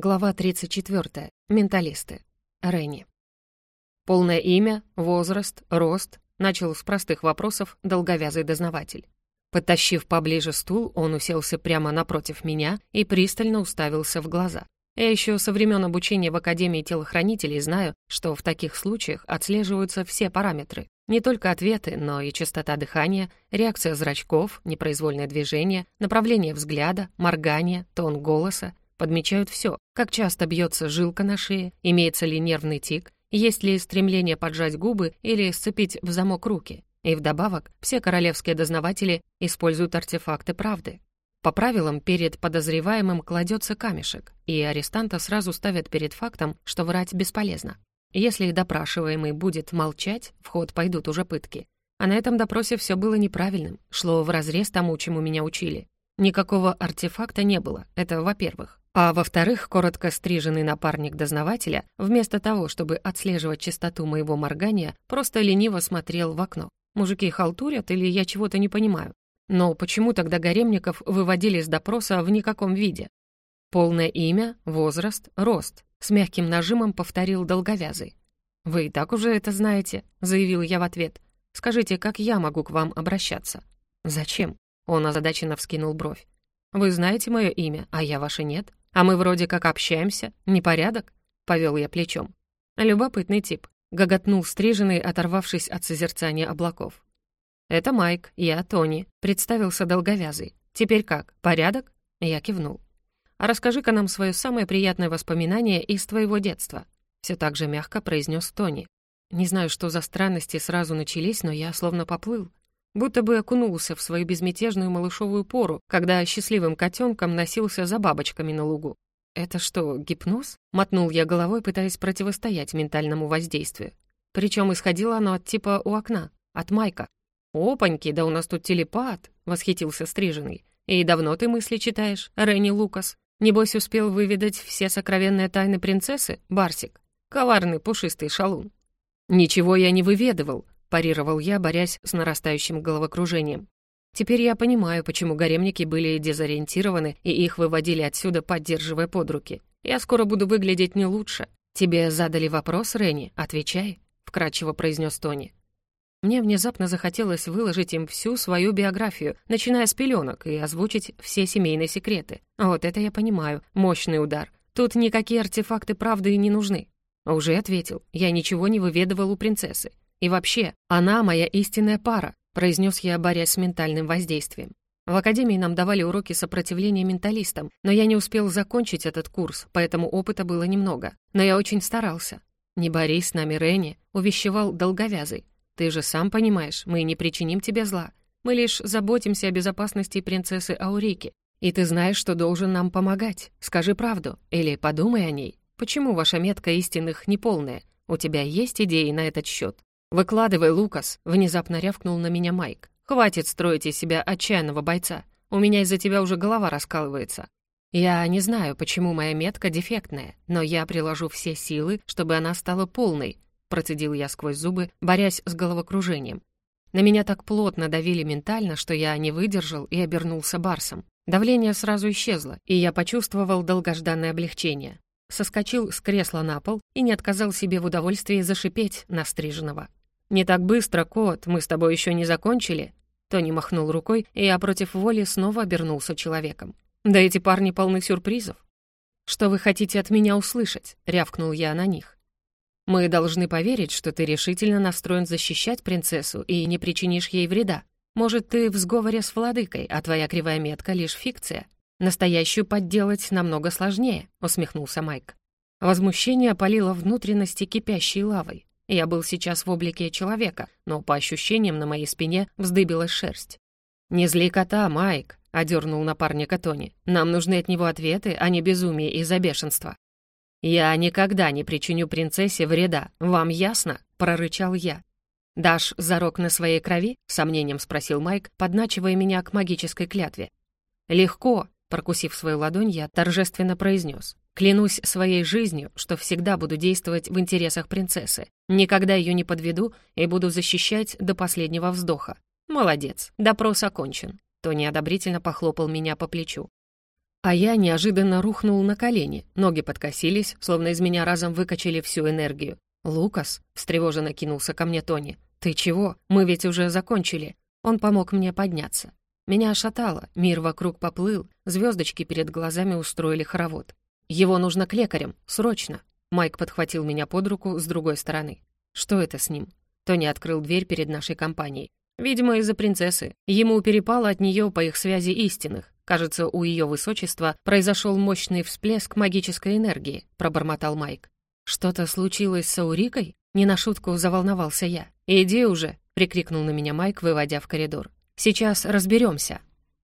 Глава 34. Менталисты. Ренни. Полное имя, возраст, рост. Начал с простых вопросов долговязый дознаватель. Подтащив поближе стул, он уселся прямо напротив меня и пристально уставился в глаза. Я еще со времен обучения в Академии телохранителей знаю, что в таких случаях отслеживаются все параметры. Не только ответы, но и частота дыхания, реакция зрачков, непроизвольное движение, направление взгляда, моргание, тон голоса, Подмечают все, как часто бьется жилка на шее, имеется ли нервный тик, есть ли стремление поджать губы или сцепить в замок руки. И вдобавок, все королевские дознаватели используют артефакты правды. По правилам, перед подозреваемым кладется камешек, и арестанта сразу ставят перед фактом, что врать бесполезно. Если допрашиваемый будет молчать, в ход пойдут уже пытки. А на этом допросе все было неправильным, шло вразрез тому, чему меня учили. Никакого артефакта не было, это во-первых. А во-вторых, коротко стриженный напарник дознавателя, вместо того, чтобы отслеживать частоту моего моргания, просто лениво смотрел в окно. Мужики халтурят или я чего-то не понимаю? Но почему тогда гаремников выводили с допроса в никаком виде? Полное имя, возраст, рост. С мягким нажимом повторил долговязый. «Вы и так уже это знаете», — заявил я в ответ. «Скажите, как я могу к вам обращаться?» «Зачем?» — он озадаченно вскинул бровь. «Вы знаете мое имя, а я ваше нет. А мы вроде как общаемся. Непорядок?» — повел я плечом. «Любопытный тип», — гоготнул стриженный, оторвавшись от созерцания облаков. «Это Майк, я Тони», — представился долговязый. «Теперь как, порядок?» Я кивнул. «А расскажи-ка нам свое самое приятное воспоминание из твоего детства», — все так же мягко произнес Тони. Не знаю, что за странности сразу начались, но я словно поплыл будто бы окунулся в свою безмятежную малышовую пору, когда счастливым котенком носился за бабочками на лугу. «Это что, гипноз?» — мотнул я головой, пытаясь противостоять ментальному воздействию. Причем исходило оно от типа у окна, от Майка. «Опаньки, да у нас тут телепат!» — восхитился Стриженный. «И давно ты мысли читаешь, Ренни Лукас? Небось, успел выведать все сокровенные тайны принцессы, Барсик? Коварный пушистый шалун». «Ничего я не выведывал», парировал я, борясь с нарастающим головокружением. Теперь я понимаю, почему гаремники были дезориентированы и их выводили отсюда, поддерживая под руки. Я скоро буду выглядеть не лучше. Тебе задали вопрос, Ренни? Отвечай, вкратчиво произнес Тони. Мне внезапно захотелось выложить им всю свою биографию, начиная с пеленок, и озвучить все семейные секреты. Вот это я понимаю, мощный удар. Тут никакие артефакты правды не нужны. Уже ответил, я ничего не выведывал у принцессы. И вообще, она моя истинная пара», — произнес я, борясь с ментальным воздействием. В академии нам давали уроки сопротивления менталистам, но я не успел закончить этот курс, поэтому опыта было немного. Но я очень старался. «Не борись с нами, Ренни», — увещевал долговязый. «Ты же сам понимаешь, мы не причиним тебе зла. Мы лишь заботимся о безопасности принцессы Аурики. И ты знаешь, что должен нам помогать. Скажи правду. Или подумай о ней. Почему ваша метка истинных неполная? У тебя есть идеи на этот счет? «Выкладывай, Лукас!» — внезапно рявкнул на меня Майк. «Хватит строить из себя отчаянного бойца. У меня из-за тебя уже голова раскалывается. Я не знаю, почему моя метка дефектная, но я приложу все силы, чтобы она стала полной», — процедил я сквозь зубы, борясь с головокружением. На меня так плотно давили ментально, что я не выдержал и обернулся барсом. Давление сразу исчезло, и я почувствовал долгожданное облегчение. Соскочил с кресла на пол и не отказал себе в удовольствии зашипеть на стриженного. «Не так быстро, кот, мы с тобой еще не закончили». Тони махнул рукой, и я против воли снова обернулся человеком. «Да эти парни полны сюрпризов». «Что вы хотите от меня услышать?» — рявкнул я на них. «Мы должны поверить, что ты решительно настроен защищать принцессу и не причинишь ей вреда. Может, ты в сговоре с владыкой, а твоя кривая метка — лишь фикция. Настоящую подделать намного сложнее», — усмехнулся Майк. Возмущение опалило внутренности кипящей лавой. Я был сейчас в облике человека, но по ощущениям на моей спине вздыбилась шерсть. «Не зли кота, Майк», — одернул напарника Тони. «Нам нужны от него ответы, а не безумие из-за бешенства». «Я никогда не причиню принцессе вреда, вам ясно?» — прорычал я. «Дашь зарок на своей крови?» — сомнением спросил Майк, подначивая меня к магической клятве. «Легко», — прокусив свою ладонь, я торжественно произнес. Клянусь своей жизнью, что всегда буду действовать в интересах принцессы. Никогда ее не подведу и буду защищать до последнего вздоха. Молодец, допрос окончен. Тони одобрительно похлопал меня по плечу. А я неожиданно рухнул на колени, ноги подкосились, словно из меня разом выкачали всю энергию. «Лукас?» — встревоженно кинулся ко мне Тони. «Ты чего? Мы ведь уже закончили». Он помог мне подняться. Меня ошатало, мир вокруг поплыл, звездочки перед глазами устроили хоровод. «Его нужно к лекарям, срочно!» Майк подхватил меня под руку с другой стороны. «Что это с ним?» Тони открыл дверь перед нашей компанией. «Видимо, из-за принцессы. Ему перепало от нее по их связи истинных. Кажется, у ее высочества произошел мощный всплеск магической энергии», — пробормотал Майк. «Что-то случилось с Аурикой?» Не на шутку заволновался я. «Иди уже!» — прикрикнул на меня Майк, выводя в коридор. «Сейчас разберемся.